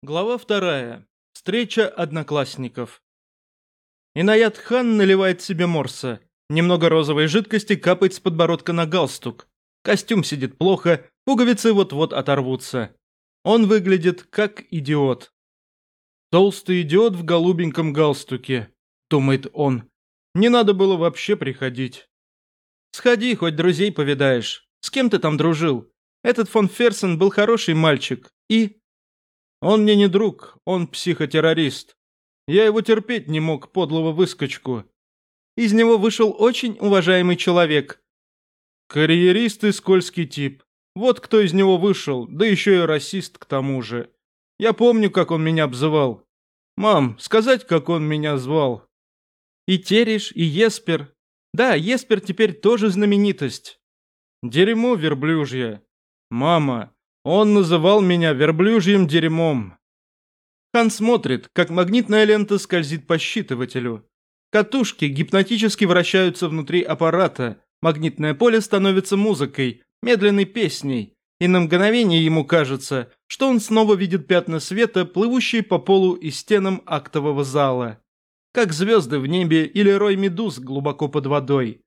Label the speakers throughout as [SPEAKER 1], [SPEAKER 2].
[SPEAKER 1] Глава вторая. Встреча одноклассников. Инаят хан наливает себе морса. Немного розовой жидкости капает с подбородка на галстук. Костюм сидит плохо, пуговицы вот-вот оторвутся. Он выглядит как идиот. «Толстый идиот в голубеньком галстуке», — думает он. «Не надо было вообще приходить». «Сходи, хоть друзей повидаешь. С кем ты там дружил? Этот фон Ферсен был хороший мальчик. И...» Он мне не друг, он психотеррорист. Я его терпеть не мог, подлого выскочку. Из него вышел очень уважаемый человек. Карьерист и скользкий тип. Вот кто из него вышел, да еще и расист к тому же. Я помню, как он меня обзывал. Мам, сказать, как он меня звал. И Тереш, и Еспер. Да, Еспер теперь тоже знаменитость. Дерьмо верблюжье. Мама, он называл меня верблюжьим дерьмом. Хан смотрит, как магнитная лента скользит по считывателю. Катушки гипнотически вращаются внутри аппарата, магнитное поле становится музыкой, медленной песней, и на мгновение ему кажется, что он снова видит пятна света, плывущие по полу и стенам актового зала. Как звезды в небе или рой медуз глубоко под водой.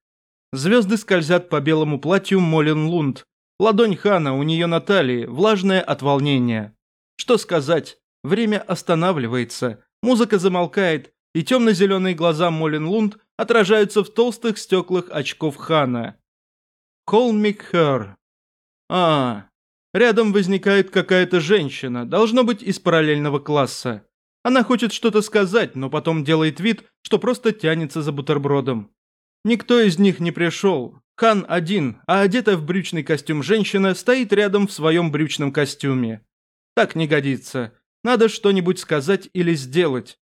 [SPEAKER 1] Звезды скользят по белому платью Молин Лунд, Ладонь Хана у нее на талии, влажная от волнения. Что сказать, время останавливается, музыка замолкает, и темно-зеленые глаза Молин Лунд отражаются в толстых стеклах очков Хана. «Call me her». А, рядом возникает какая-то женщина, должно быть из параллельного класса. Она хочет что-то сказать, но потом делает вид, что просто тянется за бутербродом. Никто из них не пришел, Хан один, а одетая в брючный костюм женщина стоит рядом в своем брючном костюме. Так не годится. Надо что-нибудь сказать или сделать.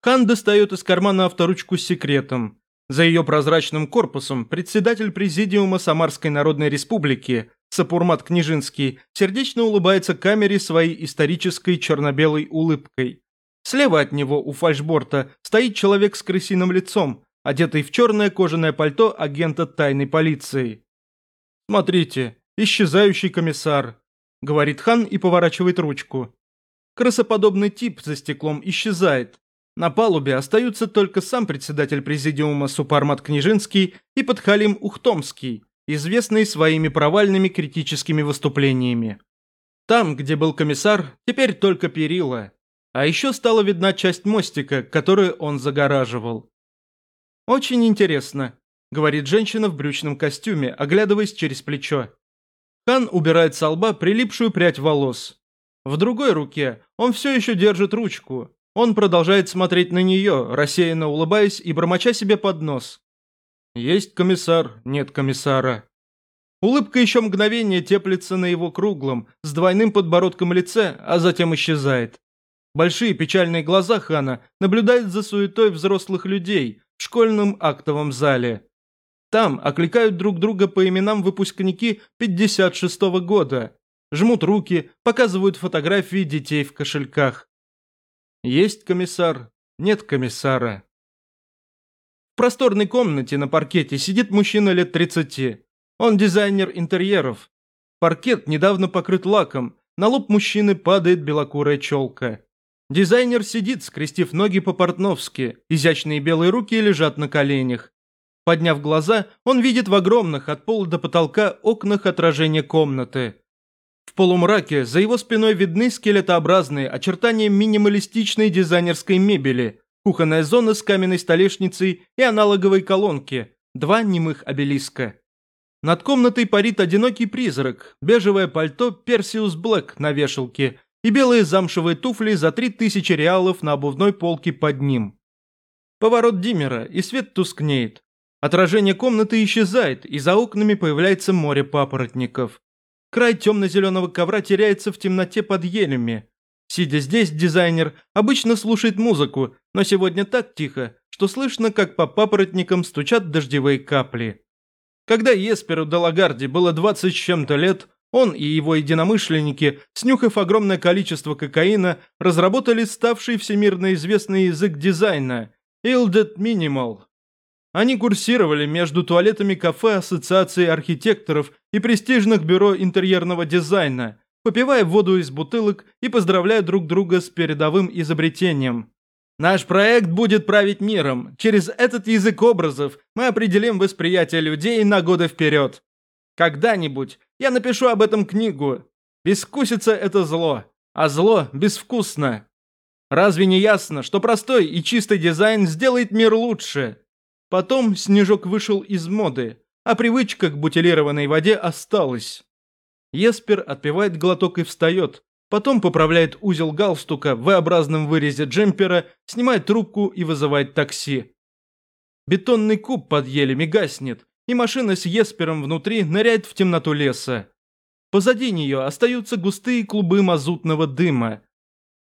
[SPEAKER 1] Хан достает из кармана авторучку с секретом. За ее прозрачным корпусом председатель президиума Самарской Народной Республики Сапурмат Княжинский сердечно улыбается камере своей исторической черно-белой улыбкой. Слева от него у фальшборта стоит человек с крысиным лицом, одетый в черное кожаное пальто агента тайной полиции. «Смотрите, исчезающий комиссар», — говорит Хан и поворачивает ручку. Крысоподобный тип за стеклом исчезает. На палубе остаются только сам председатель президиума Супармат Княжинский и Подхалим Ухтомский, известный своими провальными критическими выступлениями. Там, где был комиссар, теперь только перила. А еще стала видна часть мостика, которую он загораживал. «Очень интересно», – говорит женщина в брючном костюме, оглядываясь через плечо. Хан убирает с лба прилипшую прядь волос. В другой руке он все еще держит ручку. Он продолжает смотреть на нее, рассеянно улыбаясь и бормоча себе под нос. Есть комиссар, нет комиссара. Улыбка еще мгновение теплится на его круглом, с двойным подбородком лице, а затем исчезает. Большие печальные глаза Хана наблюдают за суетой взрослых людей, в школьном актовом зале. Там окликают друг друга по именам выпускники 56-го года, жмут руки, показывают фотографии детей в кошельках. Есть комиссар, нет комиссара. В просторной комнате на паркете сидит мужчина лет 30. Он дизайнер интерьеров. Паркет недавно покрыт лаком, на лоб мужчины падает белокурая челка. Дизайнер сидит, скрестив ноги по-портновски, изящные белые руки лежат на коленях. Подняв глаза, он видит в огромных от пола до потолка окнах отражение комнаты. В полумраке за его спиной видны скелетообразные очертания минималистичной дизайнерской мебели, кухонная зона с каменной столешницей и аналоговой колонки, два немых обелиска. Над комнатой парит одинокий призрак, бежевое пальто Персиус Блэк на вешалке – и белые замшевые туфли за 3000 реалов на обувной полке под ним. Поворот диммера, и свет тускнеет. Отражение комнаты исчезает, и за окнами появляется море папоротников. Край темно-зеленого ковра теряется в темноте под елями. Сидя здесь, дизайнер обычно слушает музыку, но сегодня так тихо, что слышно, как по папоротникам стучат дождевые капли. Когда Есперу Далагарди было 20 с чем-то лет, он и его единомышленники, снюхав огромное количество кокаина, разработали ставший всемирно известный язык дизайна – Ilded Minimal. Они курсировали между туалетами кафе Ассоциации архитекторов и престижных бюро интерьерного дизайна, попивая воду из бутылок и поздравляя друг друга с передовым изобретением. Наш проект будет править миром. Через этот язык образов мы определим восприятие людей на годы вперед. Когда-нибудь я напишу об этом книгу. Бескусица – это зло, а зло безвкусно. Разве не ясно, что простой и чистый дизайн сделает мир лучше? Потом снежок вышел из моды, а привычка к бутилированной воде осталась. Еспер отпивает глоток и встает, потом поправляет узел галстука в V-образном вырезе джемпера, снимает трубку и вызывает такси. Бетонный куб под елями гаснет, и машина с Еспером внутри ныряет в темноту леса. Позади нее остаются густые клубы мазутного дыма.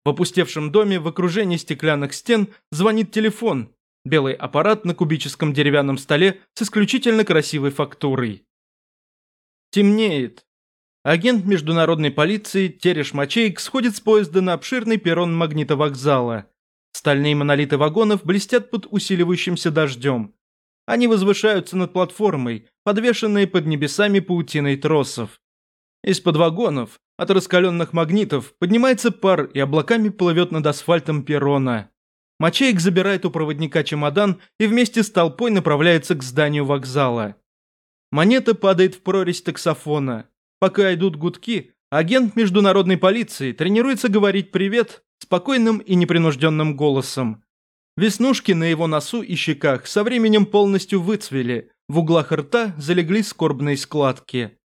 [SPEAKER 1] В опустевшем доме в окружении стеклянных стен звонит телефон, белый аппарат на кубическом деревянном столе с исключительно красивой фактурой. Темнеет. Агент международной полиции Тереш Мачейк сходит с поезда на обширный перрон магнитовокзала. Стальные монолиты вагонов блестят под усиливающимся дождем. Они возвышаются над платформой, подвешенные под небесами паутиной тросов. Из-под вагонов от раскаленных магнитов поднимается пар и облаками плывет над асфальтом перрона. Мачейк забирает у проводника чемодан и вместе с толпой направляется к зданию вокзала. Монета падает в прорезь таксофона. Пока идут гудки, агент международной полиции тренируется говорить «привет» спокойным и непринужденным голосом. Веснушки на его носу и щеках со временем полностью выцвели, в углах рта залегли скорбные складки.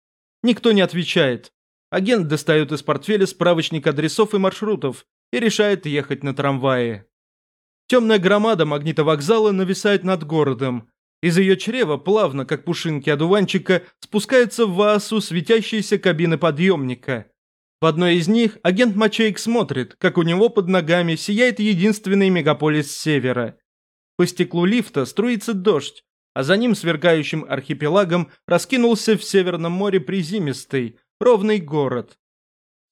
[SPEAKER 1] Никто не отвечает. Агент достает из портфеля справочник адресов и маршрутов и решает ехать на трамвае. Темная громада магнитовокзала нависает над городом. Из ее чрева плавно, как пушинки одуванчика, спускаются в Ваасу светящиеся кабины подъемника. В одной из них агент Мачейк смотрит, как у него под ногами сияет единственный мегаполис севера. По стеклу лифта струится дождь, а за ним сверкающим архипелагом раскинулся в Северном море призимистый, ровный город.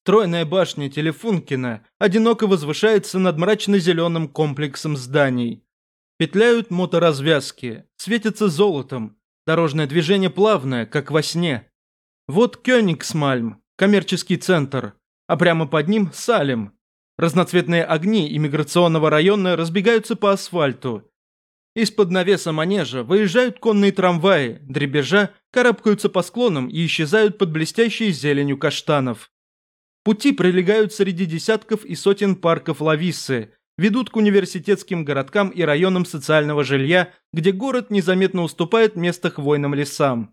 [SPEAKER 1] Тройная башня Телефункина одиноко возвышается над мрачно-зеленым комплексом зданий. Петляют моторазвязки, светятся золотом, дорожное движение плавное, как во сне. Вот Кёнигсмальм, коммерческий центр, а прямо под ним Салем. Разноцветные огни иммиграционного района разбегаются по асфальту, из-под навеса манежа выезжают конные трамваи, дребежа, карабкаются по склонам и исчезают под блестящей зеленью каштанов. Пути пролегают среди десятков и сотен парков Лависсы, ведут к университетским городкам и районам социального жилья, где город незаметно уступает место хвойным лесам.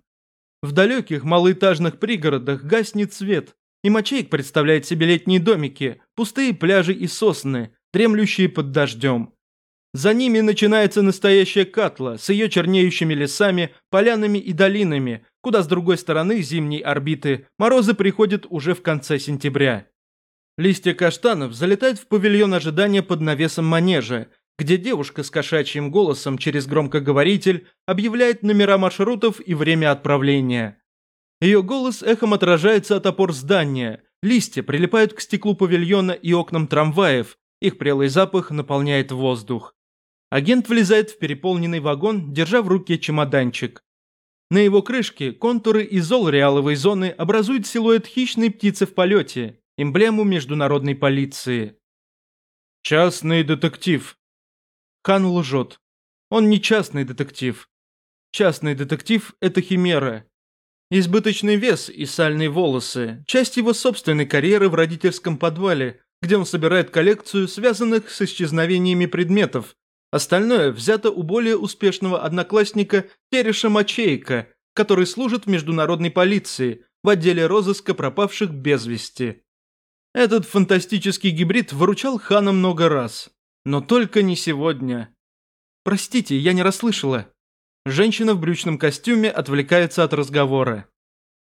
[SPEAKER 1] В далеких малоэтажных пригородах гаснет свет, и Мачейк представляет себе летние домики, пустые пляжи и сосны, дремлющие под дождем. За ними начинается настоящая Катла с ее чернеющими лесами, полянами и долинами, куда с другой стороны зимней орбиты морозы приходят уже в конце сентября. Листья каштанов залетают в павильон ожидания под навесом манежа, где девушка с кошачьим голосом через громкоговоритель объявляет номера маршрутов и время отправления. Ее голос эхом отражается от опор здания, листья прилипают к стеклу павильона и окнам трамваев, их прелый запах наполняет воздух. Агент влезает в переполненный вагон, держа в руке чемоданчик. На его крышке контуры изол-реаловой зоны образуют силуэт хищной птицы в полете, эмблему международной полиции. «Частный детектив». Хан лжет. Он не частный детектив. Частный детектив – это химера. Избыточный вес и сальные волосы – часть его собственной карьеры в родительском подвале, где он собирает коллекцию связанных с исчезновениями предметов, Остальное взято у более успешного одноклассника Тереша Мачейка, который служит в международной полиции в отделе розыска пропавших без вести. Этот фантастический гибрид выручал Хана много раз, но только не сегодня. Простите, я не расслышала. Женщина в брючном костюме отвлекается от разговора.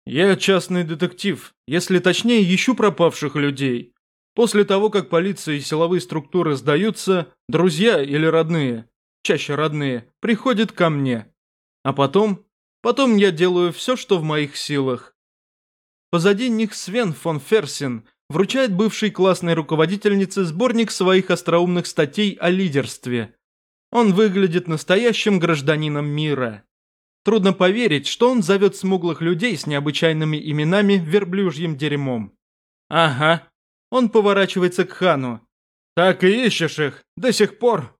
[SPEAKER 1] Я частный детектив, если точнее, ищу пропавших людей. После того, как полиция и силовые структуры сдаются, друзья или родные, чаще родные, приходят ко мне. А потом, потом я делаю все, что в моих силах. Позади них Свен фон Ферсин вручает бывшей классной руководительнице сборник своих остроумных статей о лидерстве. Он выглядит настоящим гражданином мира. Трудно поверить, что он зовет смуглых людей с необычайными именами верблюжьим дерьмом. Ага. Он поворачивается к хану. Так и ищешь их, до сих пор.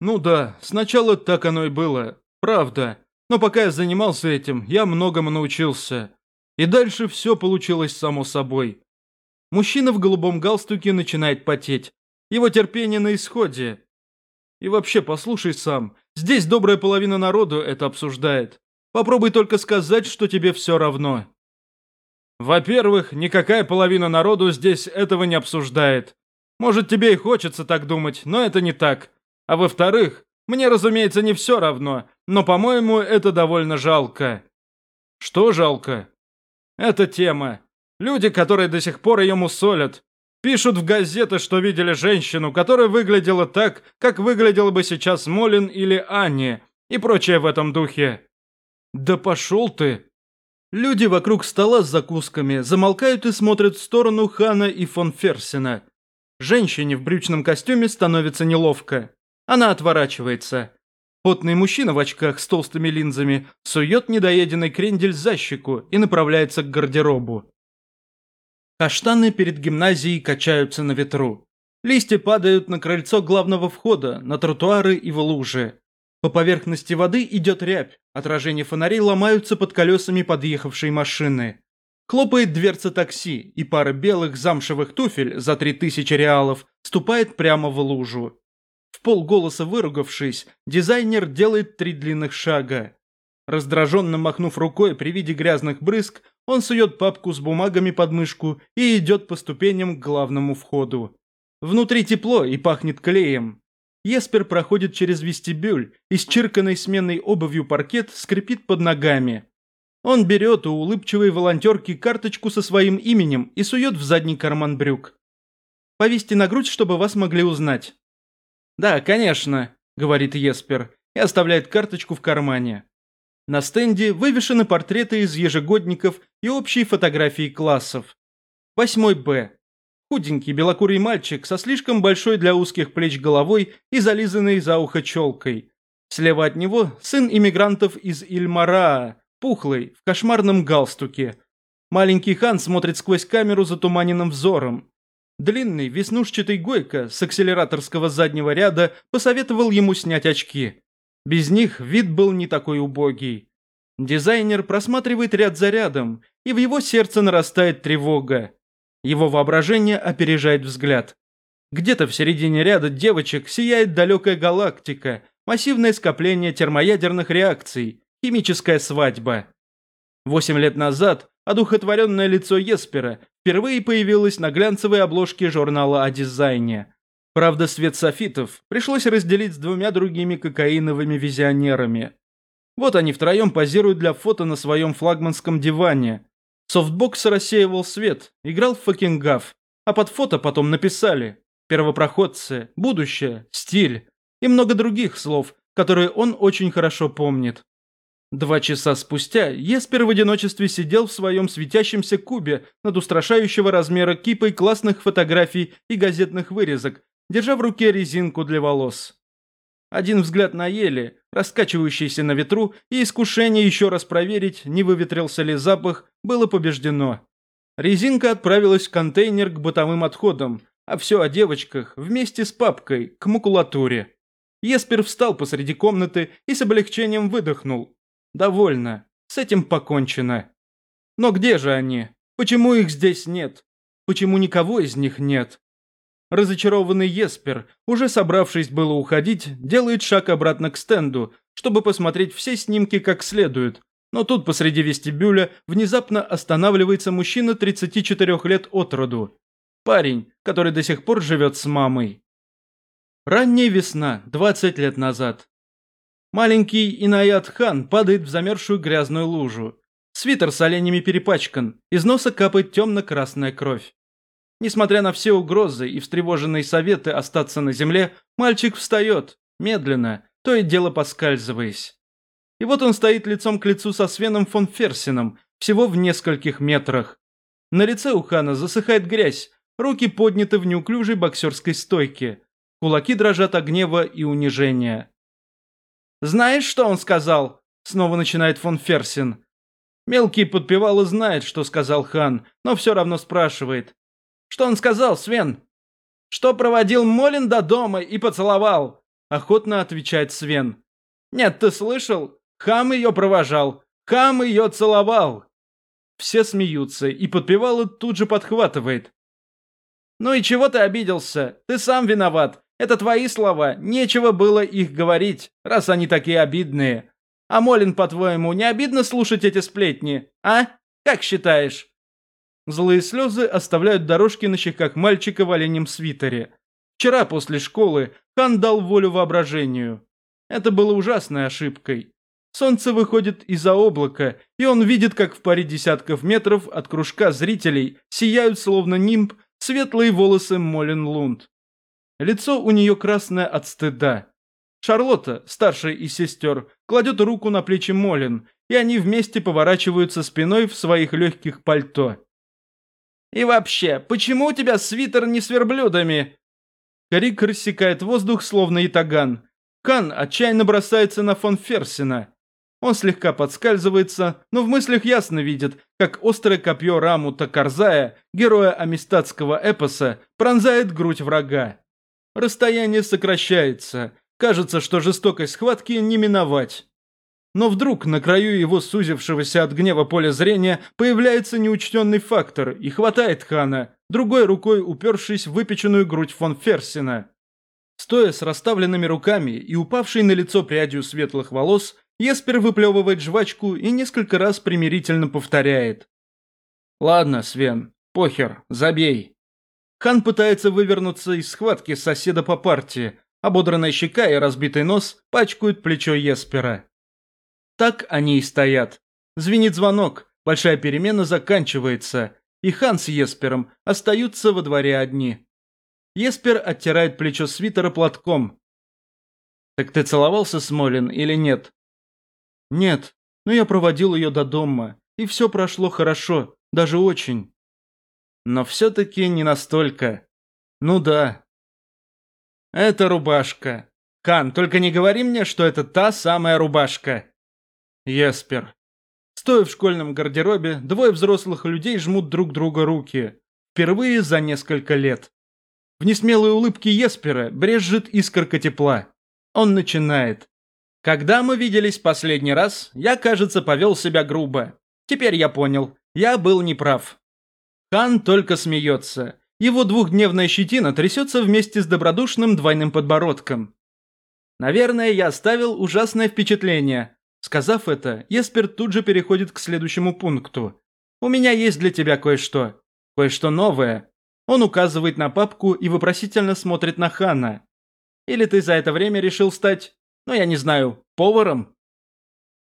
[SPEAKER 1] Ну да, сначала так оно и было, правда. Но пока я занимался этим, я многому научился. И дальше все получилось само собой. Мужчина в голубом галстуке начинает потеть. Его терпение на исходе. И вообще, послушай сам, здесь добрая половина народу это обсуждает. Попробуй только сказать, что тебе все равно. Во-первых, никакая половина народу здесь этого не обсуждает. Может, тебе и хочется так думать, но это не так. А во-вторых, мне, разумеется, не все равно, но, по-моему, это довольно жалко. Что жалко? Это тема. Люди, которые до сих пор ее мусолят, пишут в газеты, что видели женщину, которая выглядела так, как выглядела бы сейчас Молин или Анни, и прочее в этом духе. Да пошел ты! Люди вокруг стола с закусками замолкают и смотрят в сторону Хана и фон Ферсена. Женщине в брючном костюме становится неловко. Она отворачивается. Потный мужчина в очках с толстыми линзами сует недоеденный крендель за щеку и направляется к гардеробу. Каштаны перед гимназией качаются на ветру. Листья падают на крыльцо главного входа, на тротуары и в лужи. По поверхности воды идет рябь, отражения фонарей ломаются под колесами подъехавшей машины. Хлопает дверца такси, и пара белых замшевых туфель за три тысячи реалов ступает прямо в лужу. В полголоса выругавшись, дизайнер делает три длинных шага. Раздраженно махнув рукой при виде грязных брызг, он сует папку с бумагами под мышку и идет по ступеням к главному входу. Внутри тепло и пахнет клеем. Еспер проходит через вестибюль, и с чирканной сменной обувью паркет скрипит под ногами. Он берет у улыбчивой волонтерки карточку со своим именем и сует в задний карман брюк. «Повесьте на грудь, чтобы вас могли узнать». «Да, конечно», — говорит Еспер и оставляет карточку в кармане. На стенде вывешены портреты из ежегодников и общие фотографии классов. 8 Б. Худенький белокурый мальчик со слишком большой для узких плеч головой и зализанной за ухо челкой. Слева от него сын иммигрантов из Ильмараа, пухлый, в кошмарном галстуке. Маленький хан смотрит сквозь камеру затуманенным взором. Длинный, веснушчатый Гойко с акселераторского заднего ряда посоветовал ему снять очки. Без них вид был не такой убогий. Дизайнер просматривает ряд за рядом, и в его сердце нарастает тревога. Его воображение опережает взгляд. Где-то в середине ряда девочек сияет далекая галактика, массивное скопление термоядерных реакций, химическая свадьба. Восемь лет назад одухотворенное лицо Еспера впервые появилось на глянцевой обложке журнала о дизайне. Правда, свет софитов пришлось разделить с двумя другими кокаиновыми визионерами. Вот они втроем позируют для фото на своем флагманском диване. Софтбокс рассеивал свет, играл в факингав, а под фото потом написали «Первопроходцы», «Будущее», «Стиль» и много других слов, которые он очень хорошо помнит. Два часа спустя Еспер в одиночестве сидел в своем светящемся кубе над устрашающего размера кипой классных фотографий и газетных вырезок, держа в руке резинку для волос. Один взгляд на ели, раскачивающийся на ветру, и искушение еще раз проверить, не выветрился ли запах, было побеждено. Резинка отправилась в контейнер к бытовым отходам, а все о девочках вместе с папкой к макулатуре. Еспер встал посреди комнаты и с облегчением выдохнул. Довольно, с этим покончено. Но где же они? Почему их здесь нет? Почему никого из них нет? Разочарованный Еспер, уже собравшись было уходить, делает шаг обратно к стенду, чтобы посмотреть все снимки как следует. Но тут посреди вестибюля внезапно останавливается мужчина 34 лет от роду. Парень, который до сих пор живет с мамой. Ранняя весна, 20 лет назад. Маленький Инаят Хан падает в замерзшую грязную лужу. Свитер с оленями перепачкан, из носа капает темно-красная кровь. Несмотря на все угрозы и встревоженные советы остаться на земле, мальчик встает, медленно, то и дело поскальзываясь. И вот он стоит лицом к лицу со Свеном фон Ферсином, всего в нескольких метрах. На лице у Хана засыхает грязь, руки подняты в неуклюжей боксерской стойке. Кулаки дрожат от гнева и унижения. «Знаешь, что он сказал?» Снова начинает фон Ферсин. Мелкий подпевал и знает, что сказал хан, но все равно спрашивает. Что он сказал, Свен? Что проводил Молин до дома и поцеловал? Охотно отвечает Свен. Нет, ты слышал? Хам ее провожал. Хам ее целовал. Все смеются, и подпевала тут же подхватывает. «Ну и чего ты обиделся? Ты сам виноват. Это твои слова. Нечего было их говорить, раз они такие обидные. А Молин, по-твоему, не обидно слушать эти сплетни? А? Как считаешь?» Злые слезы оставляют дорожки на щеках мальчика в оленем свитере. Вчера после школы Хан дал волю воображению. Это было ужасной ошибкой. Солнце выходит из-за облака, и он видит, как в паре десятков метров от кружка зрителей сияют, словно нимб, светлые волосы Молин Лунд. Лицо у нее красное от стыда. Шарлотта, старшая из сестер, кладет руку на плечи Молин, и они вместе поворачиваются спиной в своих легких пальто. «И вообще, почему у тебя свитер не с верблюдами?» Карик рассекает воздух, словно ятаган. Кан отчаянно бросается на фон Ферсина. Он слегка подскальзывается, но в мыслях ясно видит, как острое копье Рамута Карзая, героя амистатского эпоса, пронзает грудь врага. Расстояние сокращается. Кажется, что жестокость схватки не миновать. Но вдруг на краю его сузившегося от гнева поля зрения появляется неучтенный фактор и хватает Хана, другой рукой упершись в выпеченную грудь фон Ферсина. Стоя с расставленными руками и упавшей на лицо прядью светлых волос, Еспер выплевывает жвачку и несколько раз примирительно повторяет. «Ладно, Свен, похер, забей». Хан пытается вывернуться из схватки соседа по партии, ободранная щека и разбитый нос пачкают плечо Еспера. Так они и стоят. Звенит звонок, большая перемена заканчивается, и Хан с Еспером остаются во дворе одни. Еспер оттирает плечо свитера платком. «Так ты целовался с Молин или нет?» «Нет, но я проводил ее до дома, и все прошло хорошо, даже очень». «Но все-таки не настолько. Ну да». «Это рубашка. Кан, только не говори мне, что это та самая рубашка». «Еспер». Стоя в школьном гардеробе, двое взрослых людей жмут друг друга руки. Впервые за несколько лет. В несмелой улыбке Еспера брежет искорка тепла. Он начинает. Когда мы виделись последний раз, я, кажется, повел себя грубо. Теперь я понял, я был неправ. Хан только смеется. Его двухдневная щетина трясется вместе с добродушным двойным подбородком. Наверное, я оставил ужасное впечатление. Сказав это, Еспер тут же переходит к следующему пункту. У меня есть для тебя кое-что. Кое-что новое. Он указывает на папку и вопросительно смотрит на Хана. Или ты за это время решил стать ну, я не знаю, поваром?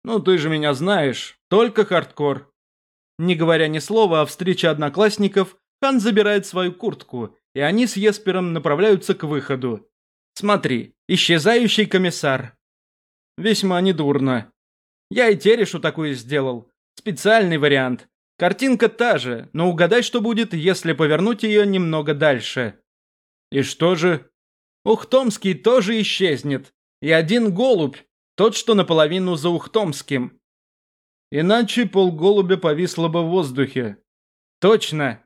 [SPEAKER 1] Ну, ты же меня знаешь, только хардкор. Не говоря ни слова о встрече одноклассников, Хан забирает свою куртку, и они с Еспером направляются к выходу. Смотри, исчезающий комиссар. Весьма недурно. Я и Терешу такую сделал. Специальный вариант. Картинка та же, но угадай, что будет, если повернуть ее немного дальше. И что же? Ухтомский тоже исчезнет и один голубь, тот, что наполовину за Ухтомским. Иначе полголубя повисло бы в воздухе. Точно.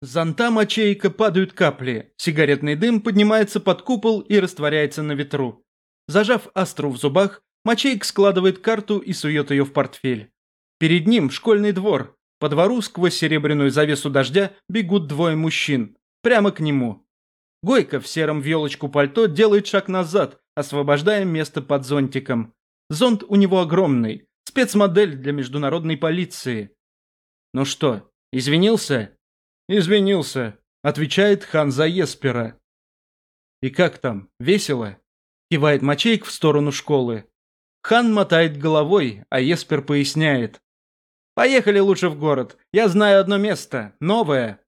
[SPEAKER 1] С зонта мочейка падают капли, сигаретный дым поднимается под купол и растворяется на ветру. Зажав астру в зубах, Мачейк складывает карту и сует ее в портфель. Перед ним школьный двор. По двору сквозь серебряную завесу дождя бегут двое мужчин. Прямо к нему. Гойка в сером вьелочку пальто делает шаг назад, освобождая место под зонтиком. Зонт у него огромный, спецмодель для международной полиции. Ну что, извинился? Извинился, отвечает хан за Еспера. И как там, весело? Кивает Мачейк в сторону школы. Хан мотает головой, а Еспер поясняет. «Поехали лучше в город. Я знаю одно место, новое».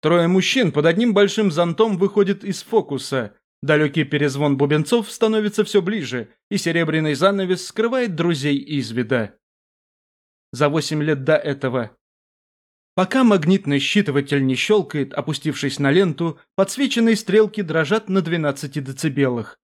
[SPEAKER 1] Трое мужчин под одним большим зонтом выходят из фокуса, Далекий перезвон бубенцов становится все ближе, и серебряный занавес скрывает друзей из вида. За восемь лет до этого. Пока магнитный считыватель не щелкает, опустившись на ленту, подсвеченные стрелки дрожат на 12 децибелах.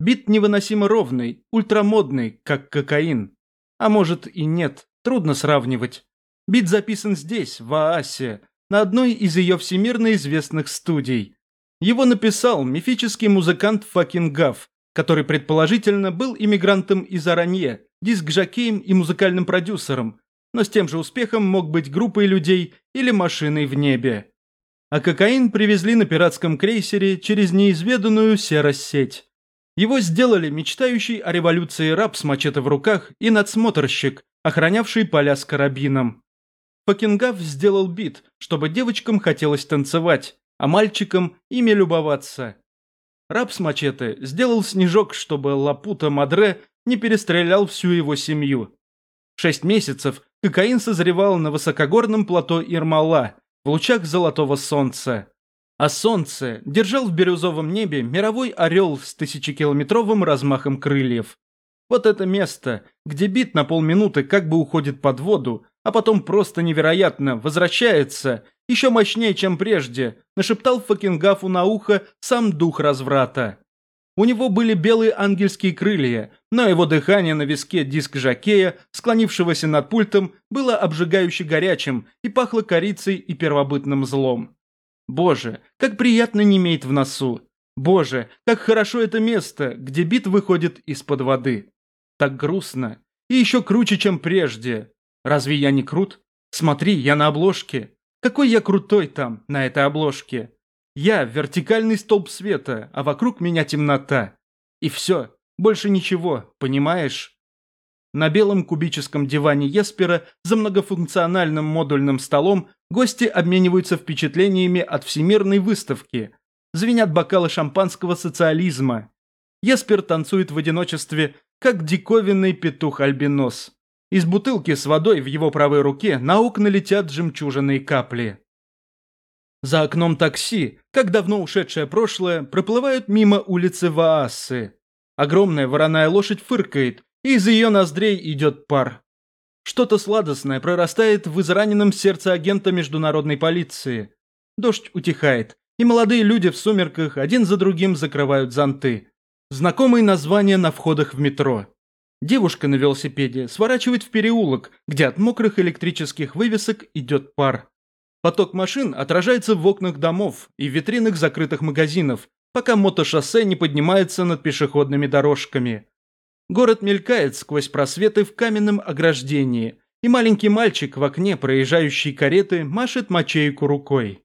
[SPEAKER 1] Бит невыносимо ровный, ультрамодный, как кокаин. А может и нет, трудно сравнивать. Бит записан здесь, в Аасе, на одной из ее всемирно известных студий. Его написал мифический музыкант Факин Гаф, который предположительно был иммигрантом из Аранье, диск-жокеем и музыкальным продюсером, но с тем же успехом мог быть группой людей или машиной в небе. А кокаин привезли на пиратском крейсере через неизведанную серосеть. Его сделали мечтающий о революции раб с мачете в руках и надсмотрщик, охранявший поля с карабином. Факингав сделал бит, чтобы девочкам хотелось танцевать, а мальчикам ими любоваться. Раб с мачете сделал снежок, чтобы Лапута Мадре не перестрелял всю его семью. Шесть месяцев кокаин созревал на высокогорном плато Ирмала, в лучах золотого солнца. А солнце держал в бирюзовом небе мировой орел с тысячекилометровым размахом крыльев. Вот это место, где бит на полминуты как бы уходит под воду, а потом просто невероятно возвращается, еще мощнее, чем прежде, нашептал Факингафу на ухо сам дух разврата. У него были белые ангельские крылья, но его дыхание на виске диск Жакея, склонившегося над пультом, было обжигающе горячим и пахло корицей и первобытным злом. Боже, как приятно не иметь в носу. Боже, как хорошо это место, где бит выходит из-под воды. Так грустно. И еще круче, чем прежде. Разве я не крут? Смотри, я на обложке. Какой я крутой там, на этой обложке. Я – вертикальный столб света, а вокруг меня темнота. И все, больше ничего, понимаешь? На белом кубическом диване Еспера за многофункциональным модульным столом гости обмениваются впечатлениями от всемирной выставки. Звенят бокалы шампанского социализма. Еспер танцует в одиночестве, как диковинный петух-альбинос. Из бутылки с водой в его правой руке на окна летят жемчужные капли. За окном такси, как давно ушедшее прошлое, проплывают мимо улицы Ваассы. Огромная вороная лошадь фыркает, из ее ноздрей идет пар. Что-то сладостное прорастает в израненном сердце агента международной полиции. Дождь утихает, и молодые люди в сумерках один за другим закрывают зонты. Знакомые названия на входах в метро. Девушка на велосипеде сворачивает в переулок, где от мокрых электрических вывесок идет пар. Поток машин отражается в окнах домов и витринах закрытых магазинов, пока мотошоссе не поднимается над пешеходными дорожками. Город мелькает сквозь просветы в каменном ограждении, и маленький мальчик в окне проезжающей кареты машет мочейку рукой.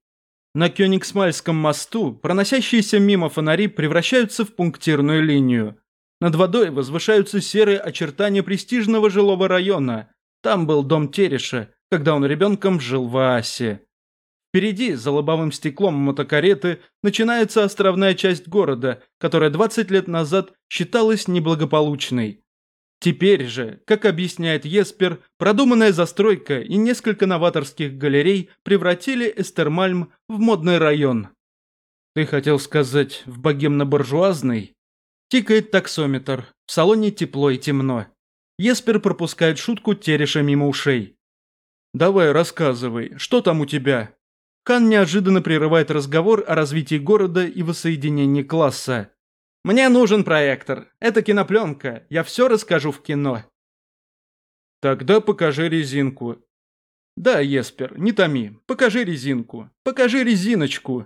[SPEAKER 1] На Кёнигсмальском мосту проносящиеся мимо фонари превращаются в пунктирную линию. Над водой возвышаются серые очертания престижного жилого района. Там был дом Тереша, когда он ребенком жил в Аасе. Впереди, за лобовым стеклом мотокареты, начинается островная часть города, которая 20 лет назад считалась неблагополучной. Теперь же, как объясняет Еспер, продуманная застройка и несколько новаторских галерей превратили Эстермальм в модный район. Ты хотел сказать, в богемно-буржуазный? Тикает таксометр, в салоне тепло и темно. Еспер пропускает шутку Тереша мимо ушей. «Давай, рассказывай, что там у тебя?» Кан неожиданно прерывает разговор о развитии города и воссоединении класса. «Мне нужен проектор. Это кинопленка. Я все расскажу в кино». «Тогда покажи резинку». «Да, Еспер, не томи. Покажи резинку. Покажи резиночку».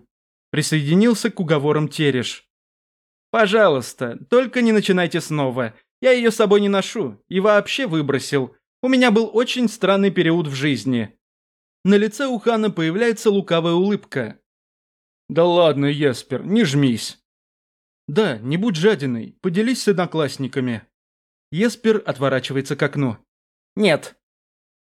[SPEAKER 1] Присоединился к уговорам Тереш. «Пожалуйста, только не начинайте снова. Я ее с собой не ношу. И вообще выбросил. У меня был очень странный период в жизни. На лице у Хана появляется лукавая улыбка. «Да ладно, Еспер, не жмись». «Да, не будь жадиной, поделись с одноклассниками». Еспер отворачивается к окну. «Нет».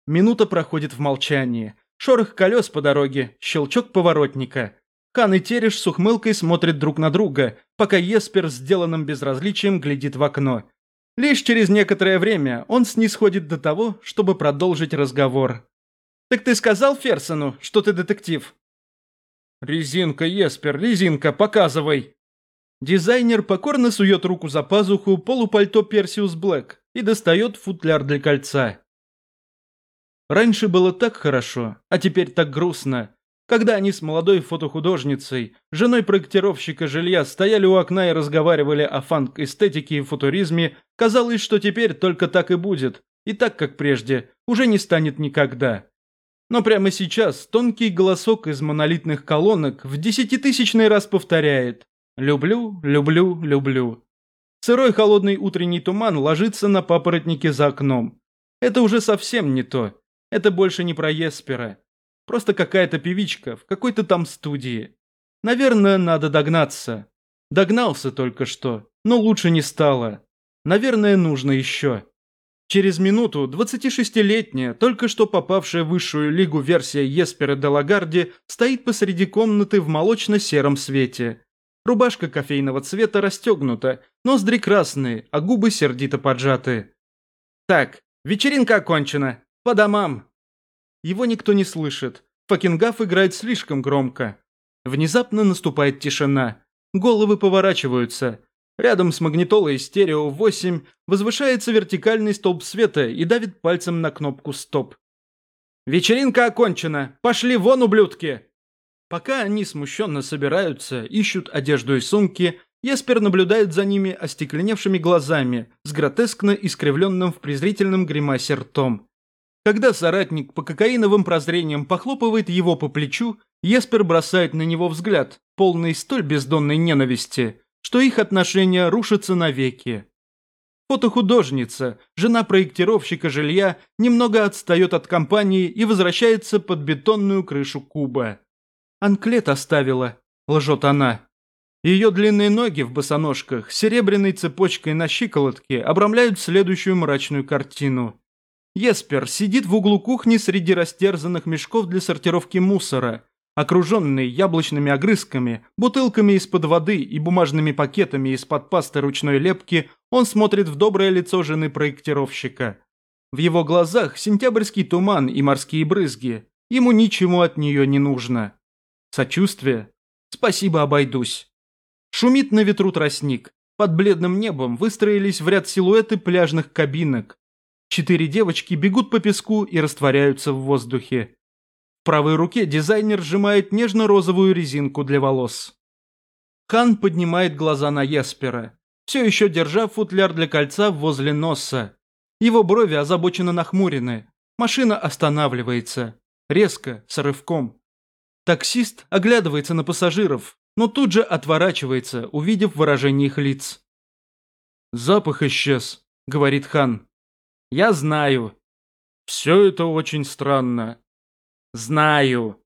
[SPEAKER 1] Минута проходит в молчании. Шорох колес по дороге, щелчок поворотника. Хан и Тереш с ухмылкой смотрят друг на друга, пока Еспер с сделанным безразличием глядит в окно. Лишь через некоторое время он снисходит до того, чтобы продолжить разговор. Так ты сказал Ферсону, что ты детектив? Резинка, Еспер, резинка, показывай. Дизайнер покорно сует руку за пазуху полупальто Персиус Блэк и достает футляр для кольца. Раньше было так хорошо, а теперь так грустно. Когда они с молодой фотохудожницей, женой проектировщика жилья, стояли у окна и разговаривали о фанк-эстетике и футуризме, казалось, что теперь только так и будет, и так, как прежде, уже не станет никогда. Но прямо сейчас тонкий голосок из монолитных колонок в десятитысячный раз повторяет «Люблю, люблю, люблю». Сырой холодный утренний туман ложится на папоротники за окном. Это уже совсем не то. Это больше не про Еспера. Просто какая-то певичка в какой-то там студии. Наверное, надо догнаться. Догнался только что, но лучше не стало. Наверное, нужно еще. Через минуту 26-летняя, только что попавшая в высшую лигу версия Еспера де Лагарди стоит посреди комнаты в молочно-сером свете. Рубашка кофейного цвета расстегнута, ноздри красные, а губы сердито поджаты. «Так, вечеринка окончена. По домам!» Его никто не слышит. Факингаф играет слишком громко. Внезапно наступает тишина. Головы поворачиваются. Рядом с магнитолой стерео 8 возвышается вертикальный столб света и давит пальцем на кнопку «Стоп». «Вечеринка окончена! Пошли вон, ублюдки!» Пока они смущенно собираются, ищут одежду и сумки, Еспер наблюдает за ними остекленевшими глазами, с гротескно искривленным в презрительном гримасе ртом. Когда соратник по кокаиновым прозрениям похлопывает его по плечу, Еспер бросает на него взгляд, полный столь бездонной ненависти, что их отношения рушатся навеки. Фотохудожница, жена проектировщика жилья, немного отстает от компании и возвращается под бетонную крышу куба. «Анклет оставила», – лжет она. Ее длинные ноги в босоножках, серебряной цепочкой на щиколотке обрамляют следующую мрачную картину. Еспер сидит в углу кухни среди растерзанных мешков для сортировки мусора, Окруженный яблочными огрызками, бутылками из-под воды и бумажными пакетами из-под пасты ручной лепки, он смотрит в доброе лицо жены проектировщика. В его глазах сентябрьский туман и морские брызги. Ему ничего от нее не нужно. Сочувствие? Спасибо, обойдусь. Шумит на ветру тростник. Под бледным небом выстроились в ряд силуэты пляжных кабинок. Четыре девочки бегут по песку и растворяются в воздухе правой руке дизайнер сжимает нежно-розовую резинку для волос. Хан поднимает глаза на Еспера, все еще держа футляр для кольца возле носа. Его брови озабоченно нахмурены. Машина останавливается. Резко, с рывком. Таксист оглядывается на пассажиров, но тут же отворачивается, увидев выражение их лиц. «Запах исчез», — говорит Хан. «Я знаю». «Все это очень странно. «Знаю».